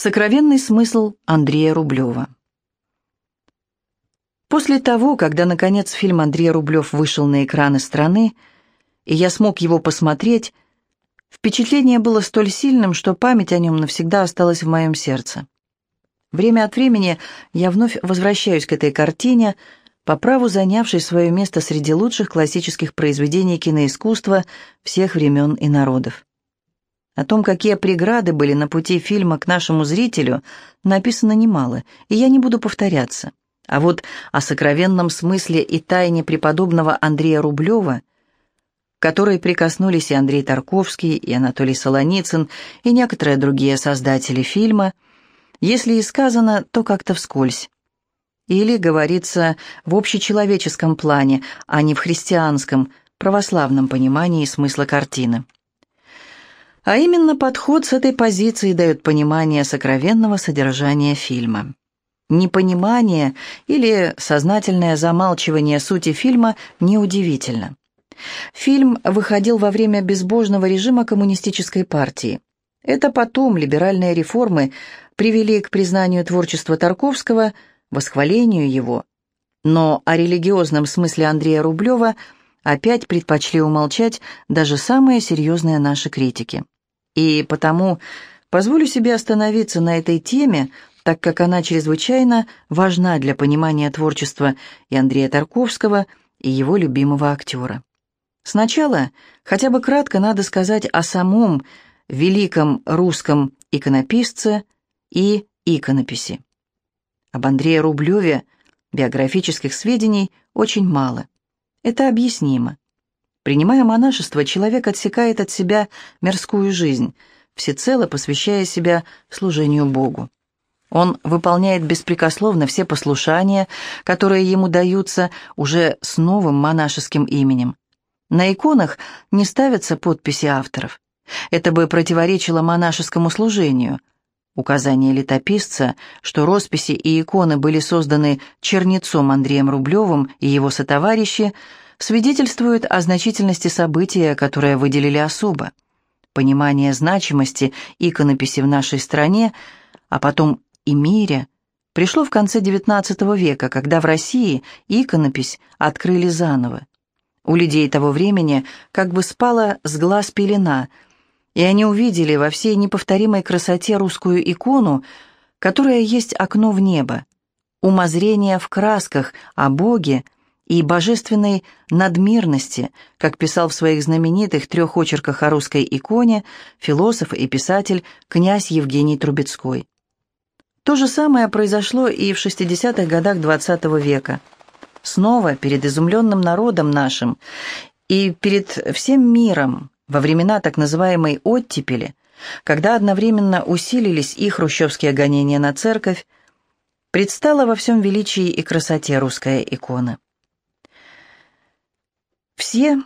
Сокровенный смысл Андрея Рублева. После того, когда, наконец, фильм Андрей Рублев вышел на экраны страны, и я смог его посмотреть, впечатление было столь сильным, что память о нем навсегда осталась в моем сердце. Время от времени я вновь возвращаюсь к этой картине, по праву занявшей свое место среди лучших классических произведений киноискусства всех времен и народов. О том, какие преграды были на пути фильма к нашему зрителю, написано немало, и я не буду повторяться. А вот о сокровенном смысле и тайне преподобного Андрея Рублева, к которой прикоснулись и Андрей Тарковский, и Анатолий Солоницын, и некоторые другие создатели фильма, если и сказано, то как-то вскользь. Или говорится в общечеловеческом плане, а не в христианском, православном понимании смысла картины. А именно подход с этой позиции дает понимание сокровенного содержания фильма. Непонимание или сознательное замалчивание сути фильма неудивительно. Фильм выходил во время безбожного режима коммунистической партии. Это потом либеральные реформы привели к признанию творчества Тарковского, восхвалению его. Но о религиозном смысле Андрея Рублева опять предпочли умолчать даже самые серьезные наши критики. И потому позволю себе остановиться на этой теме, так как она чрезвычайно важна для понимания творчества и Андрея Тарковского, и его любимого актера. Сначала хотя бы кратко надо сказать о самом великом русском иконописце и иконописи. Об Андрее Рублеве биографических сведений очень мало. Это объяснимо. Принимая монашество, человек отсекает от себя мирскую жизнь, всецело посвящая себя служению Богу. Он выполняет беспрекословно все послушания, которые ему даются уже с новым монашеским именем. На иконах не ставятся подписи авторов. Это бы противоречило монашескому служению. Указание летописца, что росписи и иконы были созданы чернецом Андреем Рублевым и его сотоварищи – свидетельствует о значительности события, которое выделили особо. Понимание значимости иконописи в нашей стране, а потом и мире, пришло в конце XIX века, когда в России иконопись открыли заново. У людей того времени как бы спала с глаз пелена, и они увидели во всей неповторимой красоте русскую икону, которая есть окно в небо, умозрение в красках о Боге – и божественной надмирности, как писал в своих знаменитых трех очерках о русской иконе философ и писатель князь Евгений Трубецкой. То же самое произошло и в 60-х годах XX -го века. Снова перед изумленным народом нашим и перед всем миром во времена так называемой «оттепели», когда одновременно усилились и хрущевские гонения на церковь, предстала во всем величии и красоте русская икона. Все,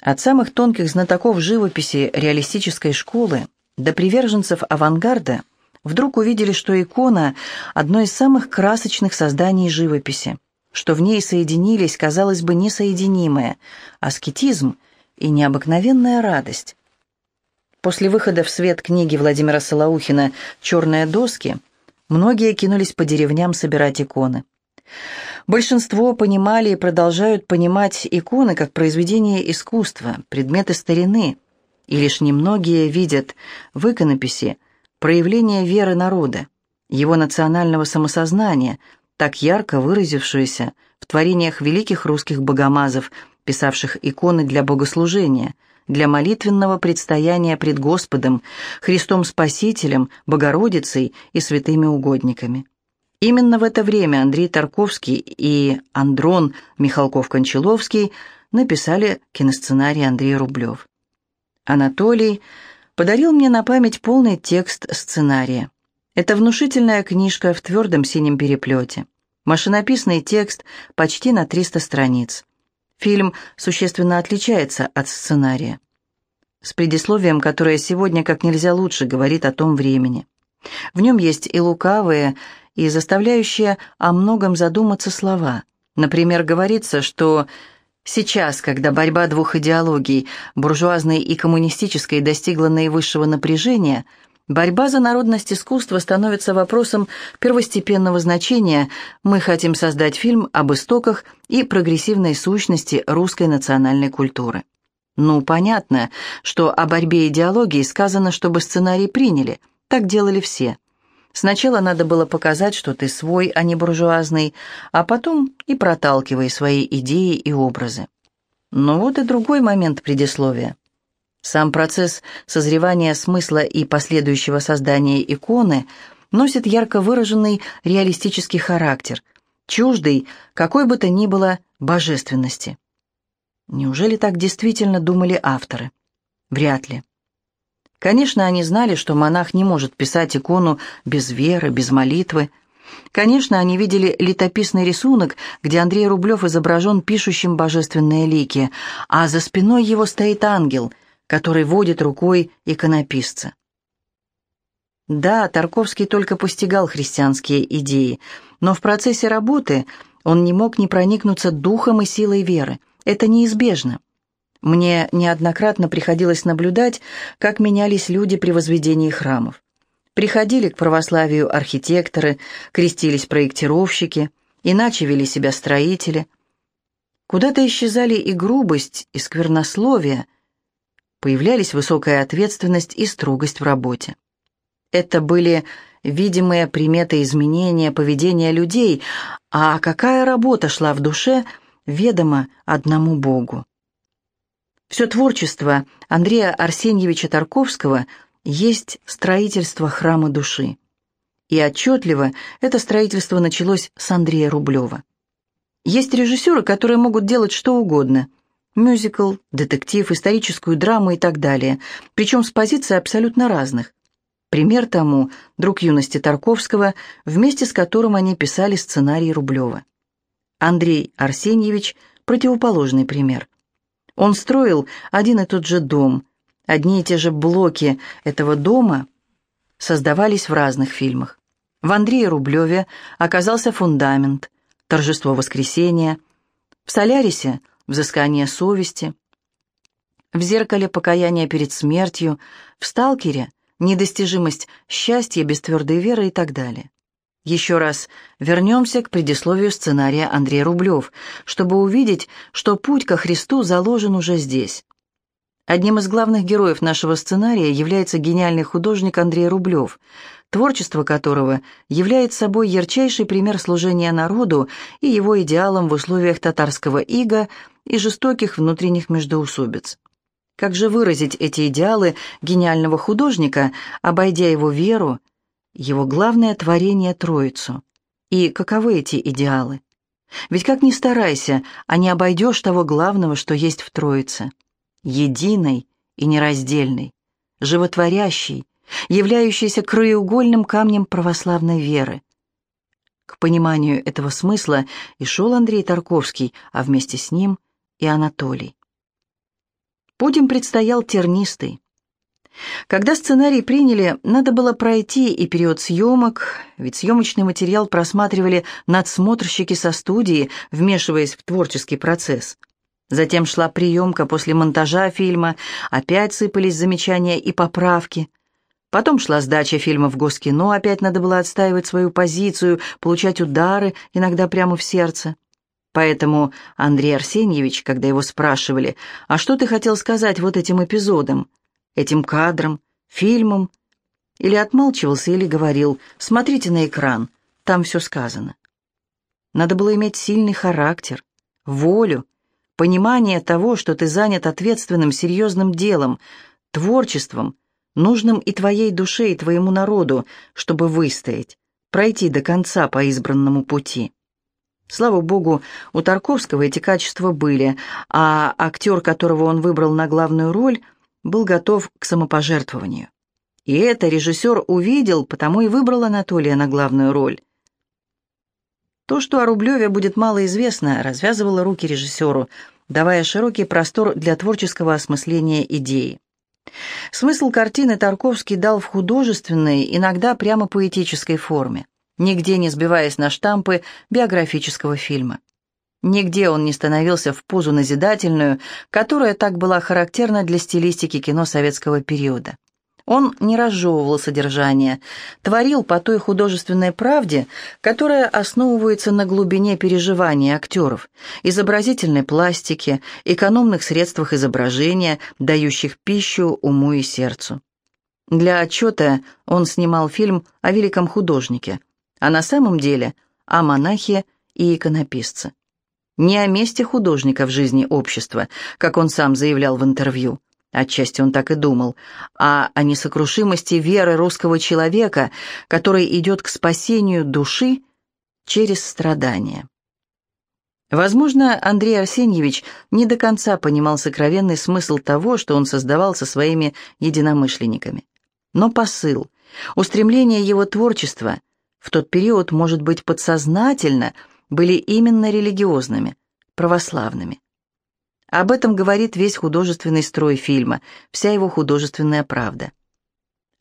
от самых тонких знатоков живописи реалистической школы до приверженцев авангарда, вдруг увидели, что икона – одно из самых красочных созданий живописи, что в ней соединились, казалось бы, несоединимое – аскетизм и необыкновенная радость. После выхода в свет книги Владимира Солоухина «Черные доски» многие кинулись по деревням собирать иконы. Большинство понимали и продолжают понимать иконы как произведения искусства, предметы старины, и лишь немногие видят в иконописи проявление веры народа, его национального самосознания, так ярко выразившееся в творениях великих русских богомазов, писавших иконы для богослужения, для молитвенного предстояния пред Господом, Христом Спасителем, Богородицей и святыми угодниками. Именно в это время Андрей Тарковский и Андрон Михалков-Кончаловский написали киносценарий Андрей Рублев. Анатолий подарил мне на память полный текст сценария. Это внушительная книжка в твердом синем переплете. Машинописный текст почти на 300 страниц. Фильм существенно отличается от сценария. С предисловием, которое сегодня как нельзя лучше говорит о том времени. В нем есть и лукавые, и заставляющие о многом задуматься слова. Например, говорится, что сейчас, когда борьба двух идеологий, буржуазной и коммунистической, достигла наивысшего напряжения, Борьба за народность искусства становится вопросом первостепенного значения. Мы хотим создать фильм об истоках и прогрессивной сущности русской национальной культуры. Ну, понятно, что о борьбе идеологии сказано, чтобы сценарий приняли. Так делали все. Сначала надо было показать, что ты свой, а не буржуазный, а потом и проталкивай свои идеи и образы. Но вот и другой момент предисловия. Сам процесс созревания смысла и последующего создания иконы носит ярко выраженный реалистический характер, чуждый какой бы то ни было божественности. Неужели так действительно думали авторы? Вряд ли. Конечно, они знали, что монах не может писать икону без веры, без молитвы. Конечно, они видели летописный рисунок, где Андрей Рублев изображен пишущим божественные лики, а за спиной его стоит ангел — который водит рукой иконописца. Да, Тарковский только постигал христианские идеи, но в процессе работы он не мог не проникнуться духом и силой веры. Это неизбежно. Мне неоднократно приходилось наблюдать, как менялись люди при возведении храмов. Приходили к православию архитекторы, крестились проектировщики, иначе вели себя строители. Куда-то исчезали и грубость, и сквернословие, появлялись высокая ответственность и строгость в работе. Это были видимые приметы изменения поведения людей, а какая работа шла в душе, ведомо одному Богу. Все творчество Андрея Арсеньевича Тарковского есть строительство храма души. И отчетливо это строительство началось с Андрея Рублева. Есть режиссеры, которые могут делать что угодно – Мюзикл, детектив, историческую драму и так далее, причем с позиций абсолютно разных. Пример тому – друг юности Тарковского, вместе с которым они писали сценарий Рублева. Андрей Арсеньевич – противоположный пример. Он строил один и тот же дом, одни и те же блоки этого дома создавались в разных фильмах. В Андрее Рублеве оказался фундамент, торжество воскресения. В «Солярисе» – взыскание совести, в зеркале покаяние перед смертью, в сталкере недостижимость счастья без твердой веры и так далее. Еще раз вернемся к предисловию сценария Андрея Рублев, чтобы увидеть, что путь ко Христу заложен уже здесь. Одним из главных героев нашего сценария является гениальный художник Андрей Рублев, творчество которого является собой ярчайший пример служения народу и его идеалам в условиях татарского ига и жестоких внутренних междоусобиц. Как же выразить эти идеалы гениального художника, обойдя его веру, его главное творение Троицу? И каковы эти идеалы? Ведь как ни старайся, а не обойдешь того главного, что есть в Троице. Единой и нераздельной, животворящей, являющейся краеугольным камнем православной веры. К пониманию этого смысла и шел Андрей Тарковский, а вместе с ним и Анатолий. Путь им предстоял тернистый. Когда сценарий приняли, надо было пройти и период съемок, ведь съемочный материал просматривали надсмотрщики со студии, вмешиваясь в творческий процесс. Затем шла приемка после монтажа фильма, опять сыпались замечания и поправки – Потом шла сдача фильма в Госкино, опять надо было отстаивать свою позицию, получать удары, иногда прямо в сердце. Поэтому Андрей Арсеньевич, когда его спрашивали, «А что ты хотел сказать вот этим эпизодом, этим кадром, фильмом?» Или отмалчивался, или говорил, «Смотрите на экран, там все сказано». Надо было иметь сильный характер, волю, понимание того, что ты занят ответственным, серьезным делом, творчеством, нужным и твоей душе, и твоему народу, чтобы выстоять, пройти до конца по избранному пути. Слава богу, у Тарковского эти качества были, а актер, которого он выбрал на главную роль, был готов к самопожертвованию. И это режиссер увидел, потому и выбрал Анатолия на главную роль. То, что о Рублеве будет мало известно, развязывало руки режиссеру, давая широкий простор для творческого осмысления идеи. Смысл картины Тарковский дал в художественной, иногда прямо поэтической форме, нигде не сбиваясь на штампы биографического фильма. Нигде он не становился в позу назидательную, которая так была характерна для стилистики кино советского периода. Он не разжевывал содержание, творил по той художественной правде, которая основывается на глубине переживаний актеров, изобразительной пластике, экономных средствах изображения, дающих пищу уму и сердцу. Для отчета он снимал фильм о великом художнике, а на самом деле о монахе и иконописце. Не о месте художника в жизни общества, как он сам заявлял в интервью, Отчасти он так и думал, а о несокрушимости веры русского человека, который идет к спасению души через страдания. Возможно, Андрей Арсеньевич не до конца понимал сокровенный смысл того, что он создавал со своими единомышленниками. Но посыл, устремление его творчества в тот период, может быть, подсознательно были именно религиозными, православными. Об этом говорит весь художественный строй фильма, вся его художественная правда.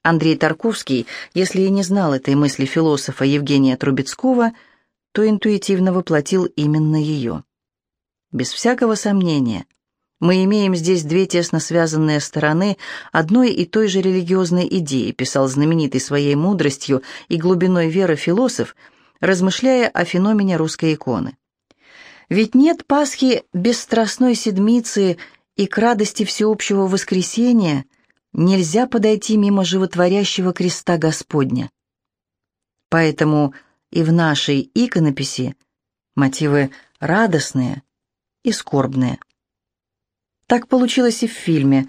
Андрей Тарковский, если и не знал этой мысли философа Евгения Трубецкого, то интуитивно воплотил именно ее. Без всякого сомнения, мы имеем здесь две тесно связанные стороны одной и той же религиозной идеи, писал знаменитый своей мудростью и глубиной веры философ, размышляя о феномене русской иконы. Ведь нет Пасхи без Страстной Седмицы и к радости всеобщего воскресения нельзя подойти мимо животворящего креста Господня. Поэтому и в нашей иконописи мотивы радостные и скорбные. Так получилось и в фильме.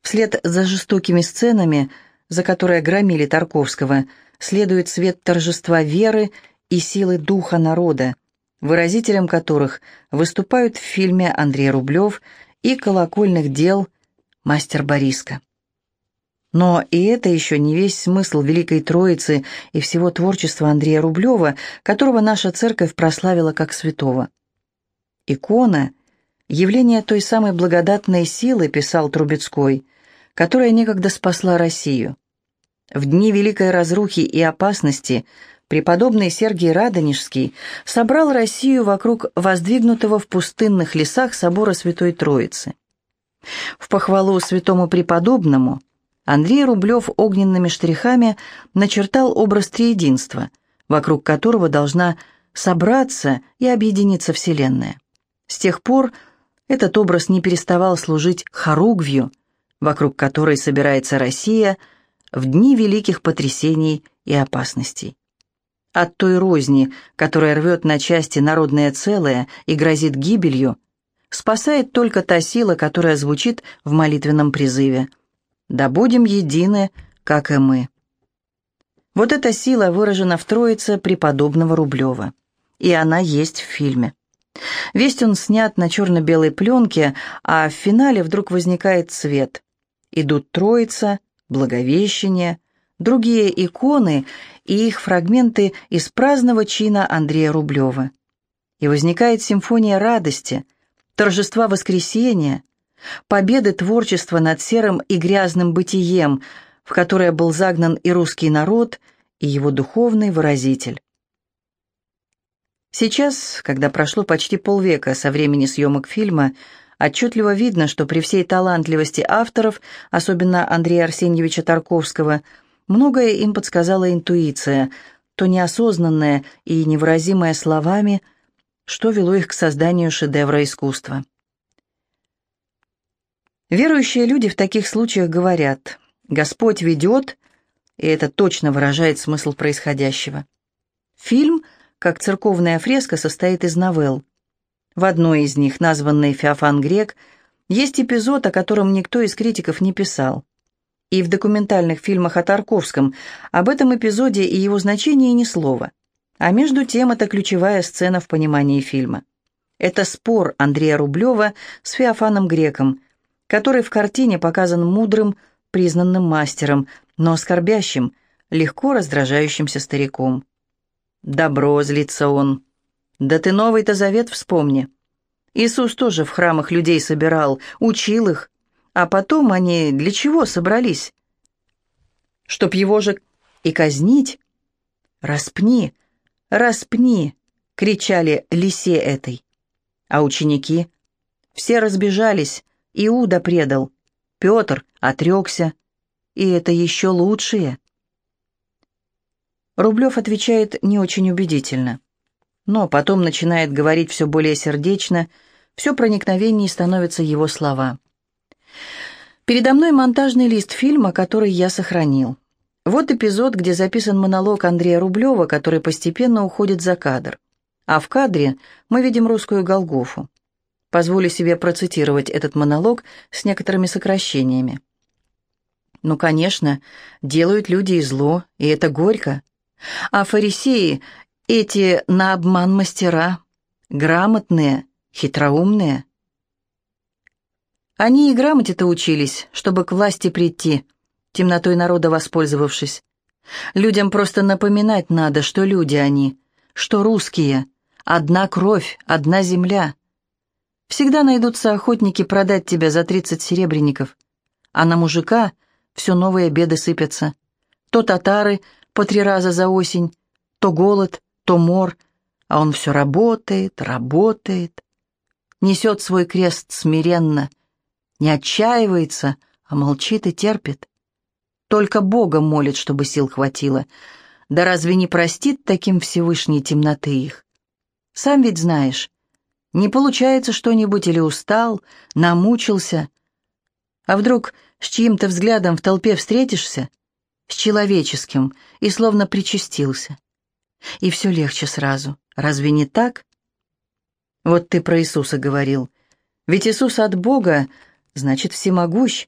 Вслед за жестокими сценами, за которые громили Тарковского, следует свет торжества веры и силы духа народа, выразителем которых выступают в фильме Андрей Рублев и колокольных дел мастер Бориска. Но и это еще не весь смысл Великой Троицы и всего творчества Андрея Рублева, которого наша церковь прославила как святого. Икона — явление той самой благодатной силы, писал Трубецкой, которая некогда спасла Россию. В дни великой разрухи и опасности – преподобный Сергий Радонежский собрал Россию вокруг воздвигнутого в пустынных лесах собора Святой Троицы. В похвалу святому преподобному Андрей Рублев огненными штрихами начертал образ триединства, вокруг которого должна собраться и объединиться Вселенная. С тех пор этот образ не переставал служить хоругвью, вокруг которой собирается Россия в дни великих потрясений и опасностей. От той розни, которая рвет на части народное целое и грозит гибелью, спасает только та сила, которая звучит в молитвенном призыве. «Да будем едины, как и мы». Вот эта сила выражена в троице преподобного Рублева. И она есть в фильме. Весь он снят на черно-белой пленке, а в финале вдруг возникает цвет. Идут троица, благовещение, другие иконы и их фрагменты из праздного чина Андрея Рублева. И возникает симфония радости, торжества воскресения, победы творчества над серым и грязным бытием, в которое был загнан и русский народ, и его духовный выразитель. Сейчас, когда прошло почти полвека со времени съемок фильма, отчетливо видно, что при всей талантливости авторов, особенно Андрея Арсеньевича Тарковского, Многое им подсказала интуиция, то неосознанное и невыразимое словами, что вело их к созданию шедевра искусства. Верующие люди в таких случаях говорят «Господь ведет», и это точно выражает смысл происходящего. Фильм, как церковная фреска, состоит из новелл. В одной из них, названной «Феофан Грек», есть эпизод, о котором никто из критиков не писал и в документальных фильмах о Тарковском об этом эпизоде и его значении ни слова. А между тем это ключевая сцена в понимании фильма. Это спор Андрея Рублева с Феофаном Греком, который в картине показан мудрым, признанным мастером, но оскорбящим, легко раздражающимся стариком. «Добро», — злится он. «Да ты Новый-то Завет вспомни. Иисус тоже в храмах людей собирал, учил их, а потом они для чего собрались? Чтоб его же и казнить? «Распни! Распни!» — кричали лисе этой. А ученики? Все разбежались, Иуда предал. Петр отрекся. и это еще лучшие. Рублев отвечает не очень убедительно, но потом начинает говорить все более сердечно, все проникновеннее становятся его слова. Передо мной монтажный лист фильма, который я сохранил. Вот эпизод, где записан монолог Андрея Рублева, который постепенно уходит за кадр. А в кадре мы видим русскую Голгофу. Позволю себе процитировать этот монолог с некоторыми сокращениями. Ну, конечно, делают люди и зло, и это горько. А фарисеи, эти на обман мастера, грамотные, хитроумные. Они и грамоте-то учились, чтобы к власти прийти, темнотой народа воспользовавшись. Людям просто напоминать надо, что люди они, что русские, одна кровь, одна земля. Всегда найдутся охотники продать тебя за тридцать серебряников, а на мужика все новые беды сыпятся. То татары по три раза за осень, то голод, то мор, а он все работает, работает, несет свой крест смиренно, не отчаивается, а молчит и терпит. Только Бога молит, чтобы сил хватило. Да разве не простит таким Всевышней темноты их? Сам ведь знаешь, не получается что-нибудь или устал, намучился. А вдруг с чьим-то взглядом в толпе встретишься, с человеческим, и словно причастился. И все легче сразу. Разве не так? Вот ты про Иисуса говорил. Ведь Иисус от Бога, значит, всемогущ.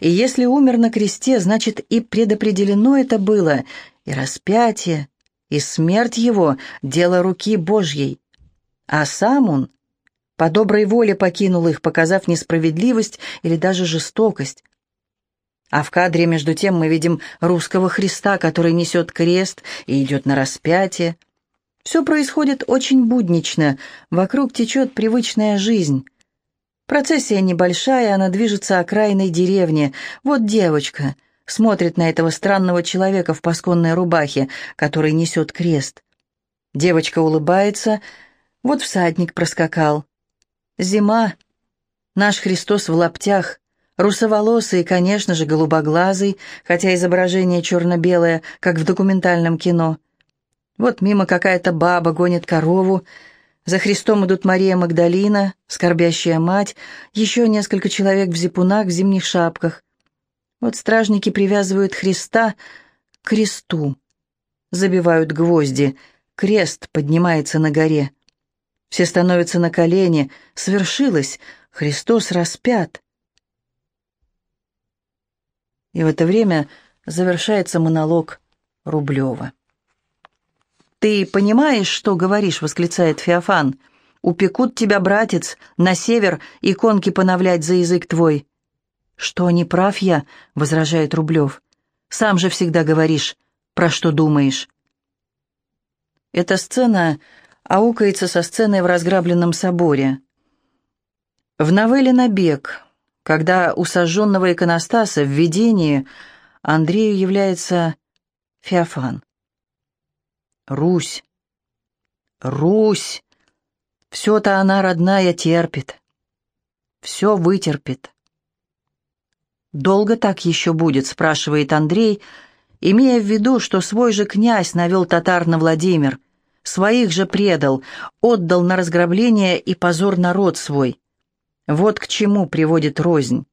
И если умер на кресте, значит, и предопределено это было, и распятие, и смерть его — дело руки Божьей. А сам он по доброй воле покинул их, показав несправедливость или даже жестокость. А в кадре, между тем, мы видим русского Христа, который несет крест и идет на распятие. Все происходит очень буднично, вокруг течет привычная жизнь. Процессия небольшая, она движется окраиной деревни. Вот девочка смотрит на этого странного человека в пасконной рубахе, который несет крест. Девочка улыбается, вот всадник проскакал. Зима. Наш Христос в лаптях, русоволосый конечно же, голубоглазый, хотя изображение черно-белое, как в документальном кино. Вот мимо какая-то баба гонит корову, за Христом идут Мария Магдалина, скорбящая мать, еще несколько человек в зипунах, в зимних шапках. Вот стражники привязывают Христа к кресту, забивают гвозди, крест поднимается на горе. Все становятся на колени. Свершилось. Христос распят. И в это время завершается монолог Рублева. «Ты понимаешь, что говоришь?» — восклицает Феофан. «Упекут тебя, братец, на север иконки поновлять за язык твой». «Что, не прав я?» — возражает Рублев. «Сам же всегда говоришь, про что думаешь». Эта сцена аукается со сценой в разграбленном соборе. В новелле «Набег», когда у сожженного иконостаса в видении Андрею является Феофан. Русь, Русь, все-то она родная терпит, все вытерпит. «Долго так еще будет?» — спрашивает Андрей, имея в виду, что свой же князь навел татар на Владимир — Своих же предал, отдал на разграбление и позор народ свой. Вот к чему приводит рознь.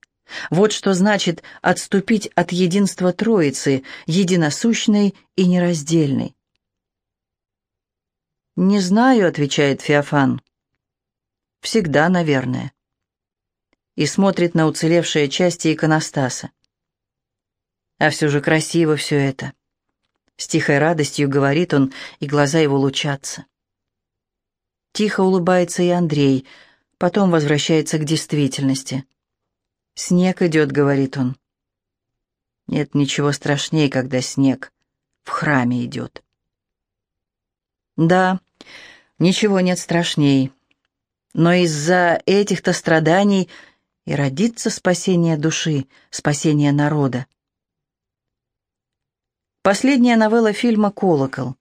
Вот что значит отступить от единства Троицы, единосущной и нераздельной. «Не знаю», — отвечает Феофан. «Всегда, наверное». И смотрит на уцелевшие части иконостаса. А все же красиво все это. С тихой радостью говорит он, и глаза его лучатся. Тихо улыбается и Андрей, потом возвращается к действительности. «Снег идет», — говорит он. Нет ничего страшнее, когда снег в храме идет. Да, ничего нет страшней. Но из-за этих-то страданий и родится спасение души, спасение народа. Последняя новелла фильма «Колокол».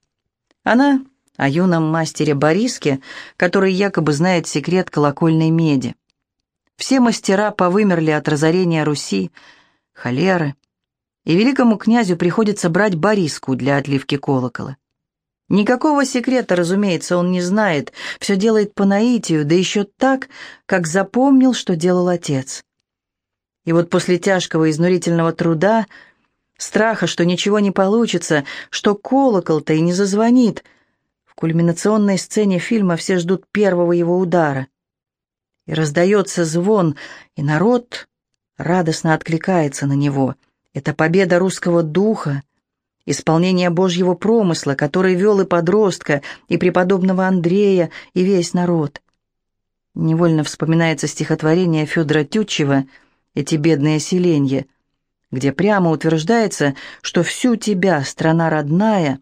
Она о юном мастере Бориске, который якобы знает секрет колокольной меди. Все мастера повымерли от разорения Руси, холеры. и великому князю приходится брать Бориску для отливки колокола. Никакого секрета, разумеется, он не знает, все делает по наитию, да еще так, как запомнил, что делал отец. И вот после тяжкого изнурительного труда, страха, что ничего не получится, что колокол-то и не зазвонит, в кульминационной сцене фильма все ждут первого его удара. И раздается звон, и народ радостно откликается на него. Это победа русского духа, исполнение Божьего промысла, который вел и подростка, и преподобного Андрея, и весь народ. Невольно вспоминается стихотворение Федора Тютчева «Эти бедные селенья», где прямо утверждается, что всю тебя, страна родная,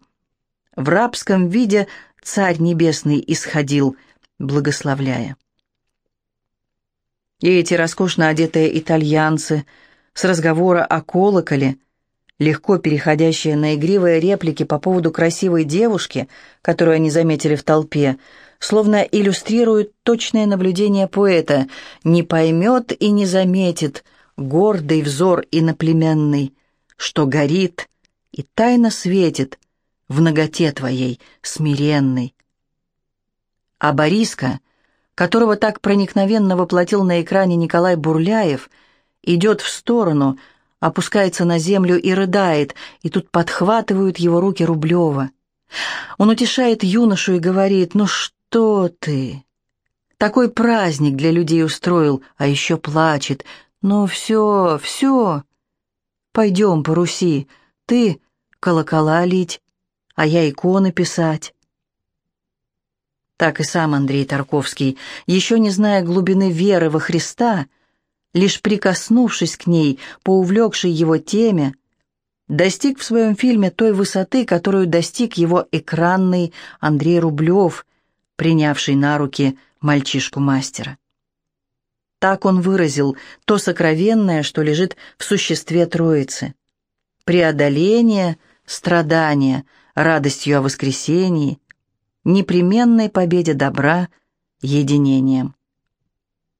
в рабском виде Царь Небесный исходил, благословляя. И эти роскошно одетые итальянцы с разговора о колоколе – легко переходящие на игривые реплики по поводу красивой девушки, которую они заметили в толпе, словно иллюстрируют точное наблюдение поэта «не поймет и не заметит гордый взор иноплеменный, что горит и тайно светит в ноготе твоей смиренной». А Бориска, которого так проникновенно воплотил на экране Николай Бурляев, идет в сторону – опускается на землю и рыдает, и тут подхватывают его руки Рублева. Он утешает юношу и говорит, «Ну что ты? Такой праздник для людей устроил, а еще плачет. Ну все, все. Пойдем по Руси, ты колокола лить, а я иконы писать». Так и сам Андрей Тарковский, еще не зная глубины веры во Христа, лишь прикоснувшись к ней по увлекшей его теме, достиг в своем фильме той высоты, которую достиг его экранный Андрей Рублев, принявший на руки мальчишку-мастера. Так он выразил то сокровенное, что лежит в существе Троицы. Преодоление, страдания, радостью о воскресении, непременной победе добра, единением.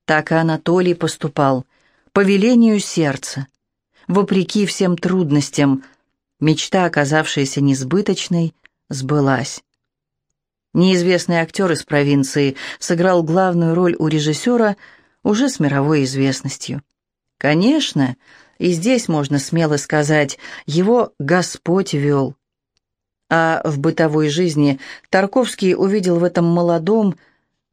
Так и Анатолий поступал, по велению сердца. Вопреки всем трудностям, мечта, оказавшаяся несбыточной, сбылась. Неизвестный актер из провинции сыграл главную роль у режиссера уже с мировой известностью. Конечно, и здесь можно смело сказать, его Господь вел. А в бытовой жизни Тарковский увидел в этом молодом,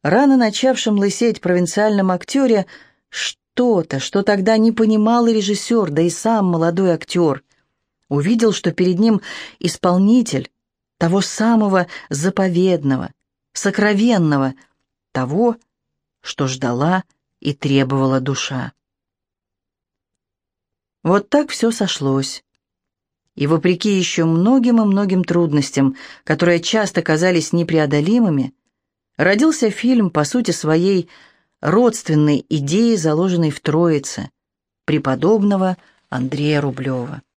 рано начавшем лысеть провинциальном актере что-то, что тогда не понимал и режиссер, да и сам молодой актер. Увидел, что перед ним исполнитель того самого заповедного, сокровенного, того, что ждала и требовала душа. Вот так все сошлось. И вопреки еще многим и многим трудностям, которые часто казались непреодолимыми, родился фильм, по сути своей, родственной идеи, заложенной в Троице, преподобного Андрея Рублева.